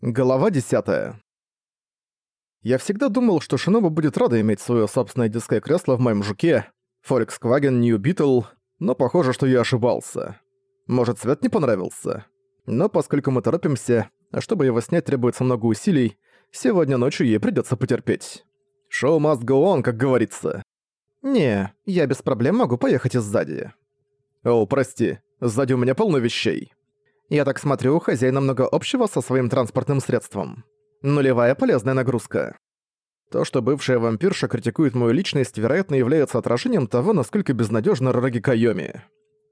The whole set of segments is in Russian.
Глава 10. Я всегда думал, что Шиноба будет рада иметь свое собственное детское кресло в моем жуке, Volkswagen New Beetle, но похоже, что я ошибался. Может, цвет не понравился? Но поскольку мы торопимся, а чтобы его снять требуется много усилий, сегодня ночью ей придется потерпеть. Шоу must go on, как говорится. Не, я без проблем могу поехать и сзади. О, прости, сзади у меня полно вещей. Я так смотрю, у хозяина много общего со своим транспортным средством. Нулевая полезная нагрузка. То, что бывшая вампирша критикует мою личность, вероятно, является отражением того, насколько безнадежна Рараги Кайоми.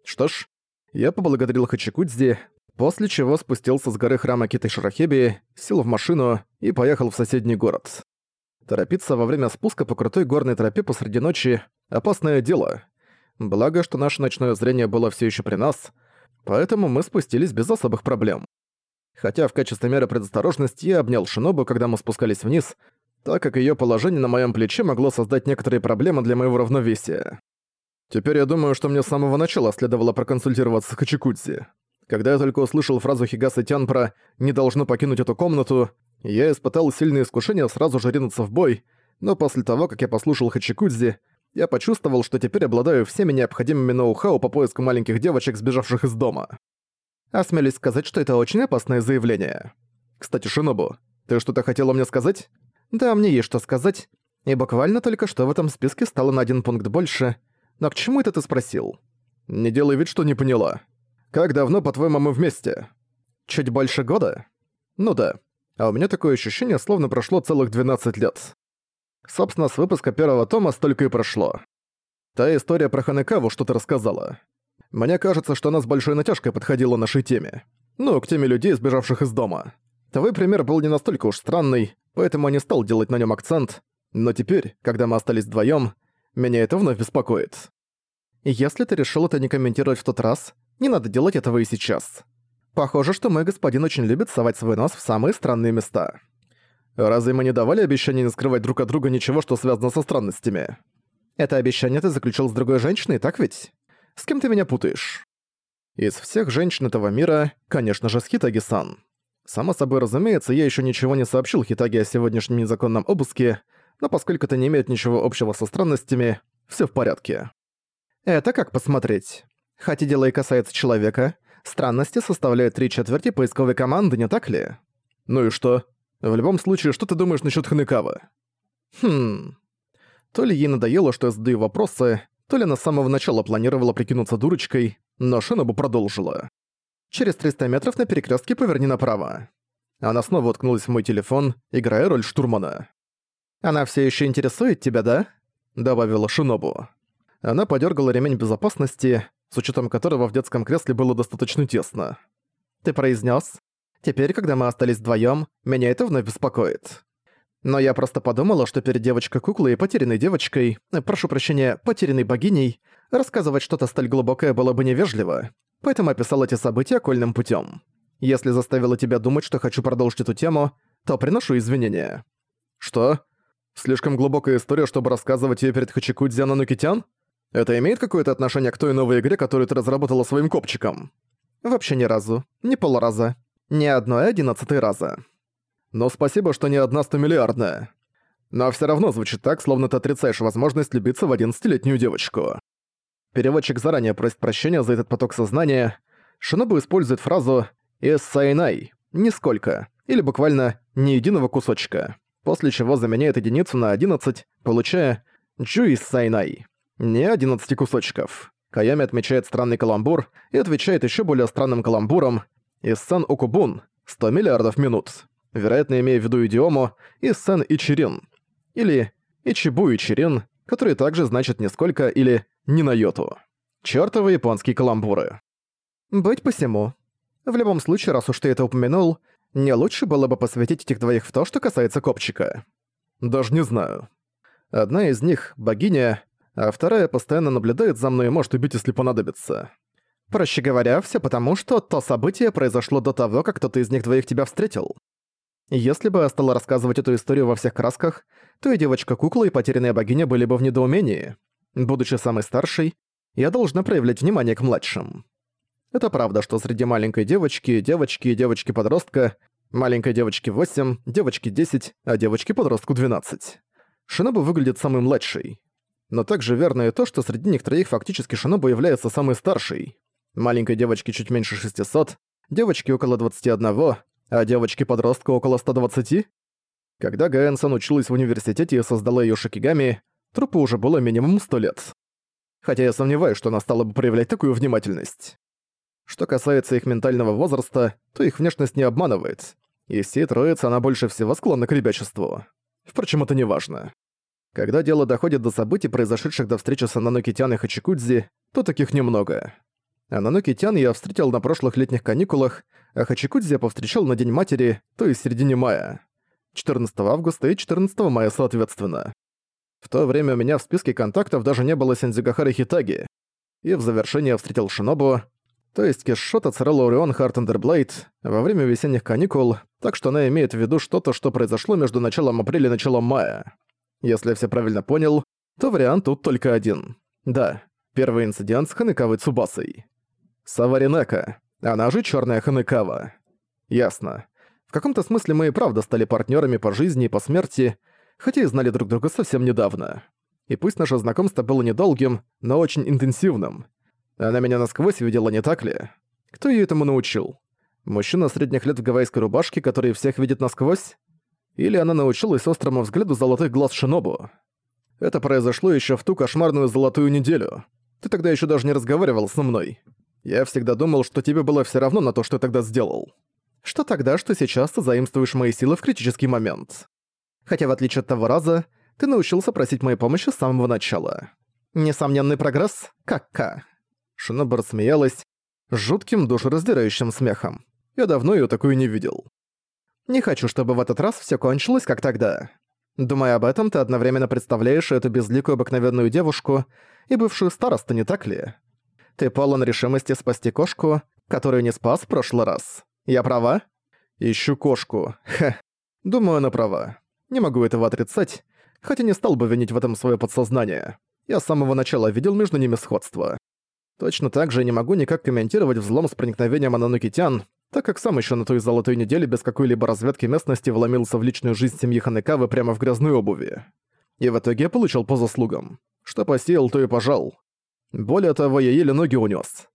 Что ж, я поблагодарил Хачикудзи, после чего спустился с горы храма Китай Шарахеби, сел в машину и поехал в соседний город. Торопиться во время спуска по крутой горной тропе посреди ночи – опасное дело. Благо, что наше ночное зрение было все еще при нас – поэтому мы спустились без особых проблем. Хотя в качестве меры предосторожности я обнял Шинобу, когда мы спускались вниз, так как её положение на моем плече могло создать некоторые проблемы для моего равновесия. Теперь я думаю, что мне с самого начала следовало проконсультироваться с Хачикудзи. Когда я только услышал фразу Хигасы Тян про «не должно покинуть эту комнату», я испытал сильное искушение сразу же ринуться в бой, но после того, как я послушал Хачикудзи, я почувствовал, что теперь обладаю всеми необходимыми ноу-хау по поиску маленьких девочек, сбежавших из дома. Осмелюсь сказать, что это очень опасное заявление. Кстати, Шинобу, ты что-то хотела мне сказать? Да, мне есть что сказать. И буквально только что в этом списке стало на один пункт больше. Но к чему это ты спросил? Не делай вид, что не поняла. Как давно, по-твоему, мы вместе? Чуть больше года? Ну да. А у меня такое ощущение, словно прошло целых 12 лет. Собственно, с выпуска первого тома столько и прошло. Та история про Ханекаву, что ты рассказала. Мне кажется, что она с большой натяжкой подходила нашей теме. Ну, к теме людей, сбежавших из дома. Твой пример был не настолько уж странный, поэтому я не стал делать на нем акцент, но теперь, когда мы остались вдвоем, меня это вновь беспокоит. Если ты решил это не комментировать в тот раз, не надо делать этого и сейчас. Похоже, что мой господин очень любит совать свой нос в самые странные места. Разве мы не давали обещание не скрывать друг от друга ничего, что связано со странностями? Это обещание ты заключил с другой женщиной, так ведь? С кем ты меня путаешь? Из всех женщин этого мира, конечно же, с Хитаги-сан. Само собой разумеется, я еще ничего не сообщил Хитаге о сегодняшнем незаконном обыске, но поскольку это не имеет ничего общего со странностями, все в порядке. Это как посмотреть. Хотя дело и касается человека, странности составляют три четверти поисковой команды, не так ли? Ну и что? В любом случае, что ты думаешь насчет Ханекавы? Хм... То ли ей надоело, что я задаю вопросы, то ли она с самого начала планировала прикинуться дурочкой, но Шинобу продолжила. «Через 300 метров на перекрестке поверни направо». Она снова уткнулась в мой телефон, играя роль штурмана. «Она все еще интересует тебя, да?» — добавила Шинобу. Она подергала ремень безопасности, с учетом которого в детском кресле было достаточно тесно. «Ты произнес? Теперь, когда мы остались вдвоем, меня это вновь беспокоит. Но я просто подумала, что перед девочкой-куклой и потерянной девочкой, э, прошу прощения, потерянной богиней, рассказывать что-то столь глубокое было бы невежливо, поэтому описал эти события окольным путем. Если заставила тебя думать, что хочу продолжить эту тему, то приношу извинения. Что? Слишком глубокая история, чтобы рассказывать ее перед Хачикудзи Ананукитян? Это имеет какое-то отношение к той новой игре, которую ты разработала своим копчиком? Вообще ни разу. Ни полраза. Ни одной одиннадцатой раза. Но спасибо, что не одна стомиллиардная. Но все равно звучит так, словно ты отрицаешь возможность любиться в одиннадцатилетнюю девочку. Переводчик заранее просит прощения за этот поток сознания. Шинобу использует фразу «иссайнай» — «нисколько» или буквально «ни единого кусочка», после чего заменяет единицу на 11, получая «джуиссайнай» — «не 11 кусочков». Каями отмечает странный каламбур и отвечает еще более странным каламбуром Иссан Окубун — 100 миллиардов минут. Вероятно, имея в виду идиому Иссан Ичирин. Или Ичибу Ичирин, который также значит «нисколько» или «ни на йоту». Чёртовы японские каламбуры. Быть посему. В любом случае, раз уж ты это упомянул, не лучше было бы посвятить этих двоих в то, что касается копчика. Даже не знаю. Одна из них — богиня, а вторая постоянно наблюдает за мной и может убить, если понадобится. Проще говоря, все потому, что то событие произошло до того, как кто-то из них двоих тебя встретил. Если бы я стала рассказывать эту историю во всех красках, то и девочка-кукла, и потерянная богиня были бы в недоумении. Будучи самой старшей, я должна проявлять внимание к младшим. Это правда, что среди маленькой девочки, девочки и девочки-подростка Маленькой девочке 8, девочке 10, а девочке-подростку 12. Шинобу выглядит самой младшей. Но также верно и то, что среди них троих фактически Шинобу является самой старшей. Маленькой девочке чуть меньше 600, девочке около 21, а девочке-подростку около 120. Когда Гаэн-сан училась в университете и создала её Шикигами, трупу уже было минимум 100 лет. Хотя я сомневаюсь, что она стала бы проявлять такую внимательность. Что касается их ментального возраста, то их внешность не обманывает. И всей троицы она больше всего склонна к ребячеству. Впрочем, это не важно. Когда дело доходит до событий, произошедших до встречи с Тян и Хачикудзи, то таких немного. Ананоки Тян я встретил на прошлых летних каникулах, а Хачикудзи я повстречал на День Матери, то есть середине мая. 14 августа и 14 мая соответственно. В то время у меня в списке контактов даже не было Сензюгахары Хитаги. И в завершение я встретил Шинобу, то есть Киссшот Ацерола Орион Хартандерблейд, во время весенних каникул, так что она имеет в виду что-то, что произошло между началом апреля и началом мая. Если я все правильно понял, то вариант тут только один. Да, первый инцидент с Ханекавой Цубасой. Саваринека, она же Черная Ханекава. Ясно. В каком-то смысле мы и правда стали партнерами по жизни и по смерти, хотя и знали друг друга совсем недавно. И пусть наше знакомство было недолгим, но очень интенсивным. Она меня насквозь видела, не так ли? Кто ее этому научил? Мужчина средних лет в гавайской рубашке, который всех видит насквозь? Или она научилась острому взгляду золотых глаз Шинобу? Это произошло еще в ту кошмарную золотую неделю. Ты тогда еще даже не разговаривал со мной. Я всегда думал, что тебе было все равно на то, что я тогда сделал. Что тогда, что сейчас ты заимствуешь мои силы в критический момент. Хотя в отличие от того раза, ты научился просить моей помощи с самого начала. Несомненный прогресс, как-ка. Шиноба рассмеялась жутким душераздирающим смехом. Я давно её такую не видел. Не хочу, чтобы в этот раз всё кончилось, как тогда. Думая об этом, ты одновременно представляешь эту безликую обыкновенную девушку и бывшую старосту, не так ли? Ты полон решимости спасти кошку, которую не спас в прошлый раз. Я права? Ищу кошку. Хе. Думаю, она права. Не могу этого отрицать, хотя не стал бы винить в этом своё подсознание. Я с самого начала видел между ними сходство. Точно так же не могу никак комментировать взлом с проникновением Ананукитян, так как сам еще на той золотой неделе без какой-либо разведки местности вломился в личную жизнь семьи Ханекавы прямо в грязной обуви. И в итоге я получил по заслугам. Что посеял, то и пожал. Более того, я еле ноги унес.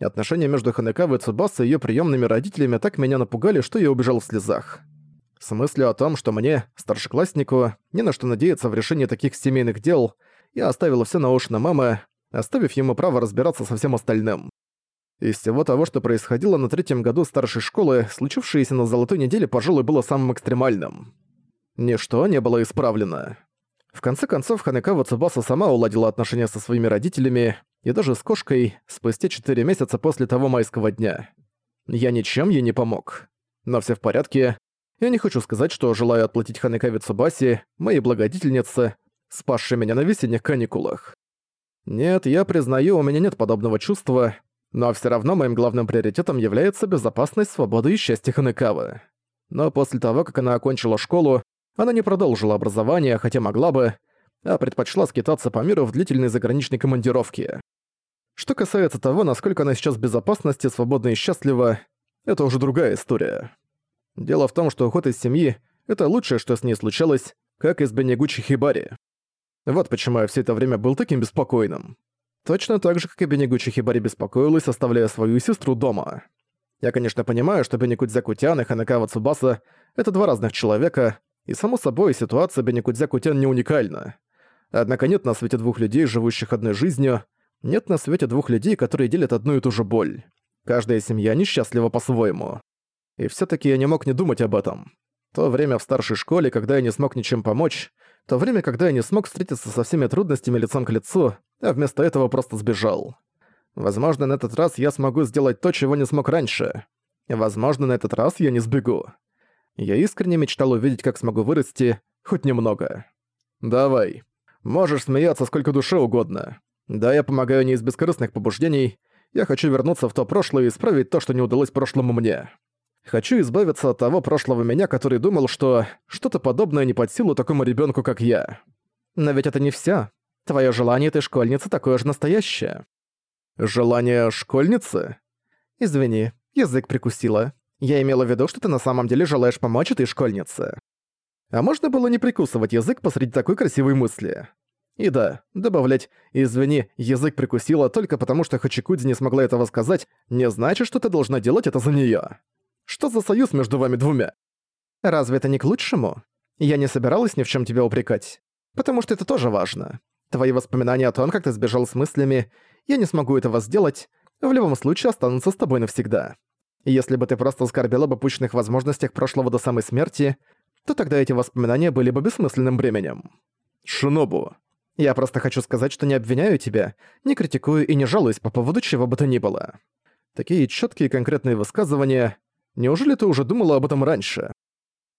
Отношения между Ханекавой и Цубаса и её приемными родителями так меня напугали, что я убежал в слезах. С мыслью о том, что мне, старшекласснику, не на что надеяться в решении таких семейных дел, я оставил все на уши на мамы, оставив ему право разбираться со всем остальным. Из всего того, что происходило на третьем году старшей школы, случившееся на Золотой неделе, пожалуй, было самым экстремальным. Ничто не было исправлено. В конце концов, Ханекава Цубаса сама уладила отношения со своими родителями и даже с кошкой спустя четыре месяца после того майского дня. Я ничем ей не помог. Но все в порядке. Я не хочу сказать, что желаю отплатить Ханекаве Цубасе, моей благодетельнице, спасшей меня на весенних каникулах. Нет, я признаю, у меня нет подобного чувства, но все равно моим главным приоритетом является безопасность, свобода и счастье Ханекавы. Но после того, как она окончила школу, она не продолжила образование, хотя могла бы, а предпочла скитаться по миру в длительной заграничной командировке. Что касается того, насколько она сейчас в безопасности, свободна и счастлива, это уже другая история. Дело в том, что уход из семьи — это лучшее, что с ней случалось, как из Бенегучи Хибари. Вот почему я все это время был таким беспокойным. Точно так же, как и Бенегучи Хибари беспокоилась, оставляя свою сестру дома. Я, конечно, понимаю, что Бенекудзя-Кутян и Ханакава Цубаса — это два разных человека, и, само собой, ситуация Бенекудзя-Кутян не уникальна. Однако нет на свете двух людей, живущих одной жизнью, нет на свете двух людей, которые делят одну и ту же боль. Каждая семья несчастлива по-своему. И все таки я не мог не думать об этом. То время в старшей школе, когда я не смог ничем помочь, то время, когда я не смог встретиться со всеми трудностями лицом к лицу, а вместо этого просто сбежал. Возможно, на этот раз я смогу сделать то, чего не смог раньше. Возможно, на этот раз я не сбегу. Я искренне мечтал увидеть, как смогу вырасти, хоть немного. Давай. Можешь смеяться сколько душе угодно. Да, я помогаю не из бескорыстных побуждений. Я хочу вернуться в то прошлое и исправить то, что не удалось прошлому мне. Хочу избавиться от того прошлого меня, который думал, что что-то подобное не под силу такому ребенку, как я. Но ведь это не все. Твое желание этой школьницы такое же настоящее. Желание школьницы? Извини, язык прикусила. Я имела в виду, что ты на самом деле желаешь помочь этой школьнице. А можно было не прикусывать язык посреди такой красивой мысли? И да, добавлять «извини, язык прикусила только потому, что Хачикудзи не смогла этого сказать» не значит, что ты должна делать это за неё. Что за союз между вами двумя? Разве это не к лучшему? Я не собиралась ни в чём тебя упрекать. Потому что это тоже важно. Твои воспоминания о том, как ты сбежал с мыслями, я не смогу этого сделать, в любом случае останутся с тобой навсегда. Если бы ты просто оскорбил об упущенных возможностях прошлого до самой смерти, то тогда эти воспоминания были бы бессмысленным бременем. Шинобу. Я просто хочу сказать, что не обвиняю тебя, не критикую и не жалуюсь по поводу чего бы то ни было. Такие четкие конкретные высказывания. Неужели ты уже думала об этом раньше?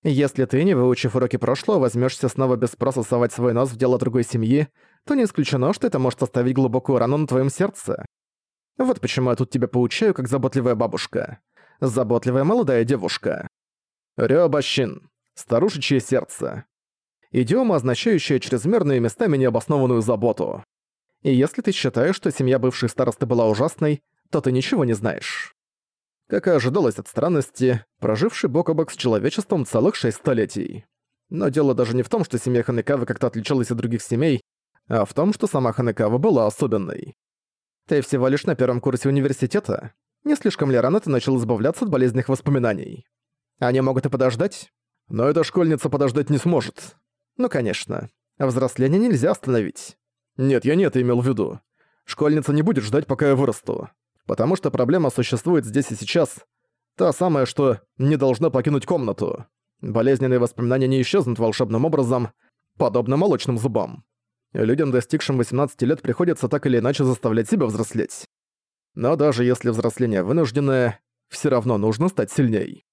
Если ты, не выучив уроки прошлого, возьмешься снова без спроса совать свой нос в дело другой семьи, то не исключено, что это может оставить глубокую рану на твоем сердце. Вот почему я тут тебя поучаю, как заботливая бабушка. Заботливая молодая девушка. Рёбащин. Старушечье сердце. Идиома, означающая чрезмерную местами необоснованную заботу. И если ты считаешь, что семья бывшей старосты была ужасной, то ты ничего не знаешь. Как и ожидалось от странности, проживший бок о бок с человечеством целых шесть столетий. Но дело даже не в том, что семья Ханекавы как-то отличалась от других семей, а в том, что сама Ханекава была особенной. Ты всего лишь на первом курсе университета. Не слишком ли рано ты начал избавляться от болезненных воспоминаний? Они могут и подождать, но эта школьница подождать не сможет. Ну, конечно. Взросление нельзя остановить. Нет, я не это имел в виду. Школьница не будет ждать, пока я вырасту. Потому что проблема существует здесь и сейчас. Та самая, что не должна покинуть комнату. Болезненные воспоминания не исчезнут волшебным образом, подобно молочным зубам. Людям, достигшим 18 лет, приходится так или иначе заставлять себя взрослеть. Но даже если взросление вынужденное, все равно нужно стать сильней.